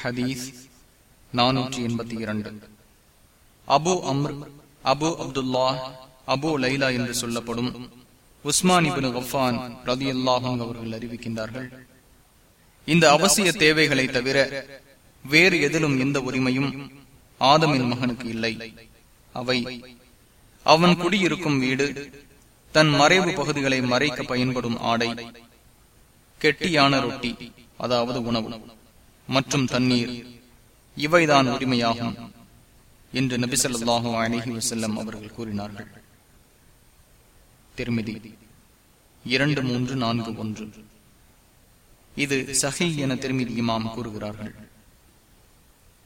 ஹதீஸ் நானூற்றி எண்பத்தி இரண்டு. அபு அம்ர் அபு அப்துல்லா அபு லைலா என்று சொல்லப்படும் உஸ்மான் இபின் கஃபான் ரதி அல்லாஹும் அவர்கள் அறிவிக்கின்றார்கள் இந்த அவசிய தேவைகளை தவிர வேறு எதிலும் எந்த உரிமையும் ஆதமின் மகனுக்கு இல்லை. அவை அவன் குடியிருக்கும் வீடு தன் மறைவு பகுதிகளை மறைக்க பயன்படும் ஆடை கெட்டியான ரொட்டி அதாவது உணவு. மற்றும் தண்ணீர். இவைதான் உரிமையாகும் என்று நபிசல்லாஹு அலஹி வசல்லம் அவர்கள் கூறினார்கள். திருமிதி இரண்டு மூன்று நான்கு ஒன்று. இது சஹி என திருமிதி இமாம் கூறுகிறார்கள்.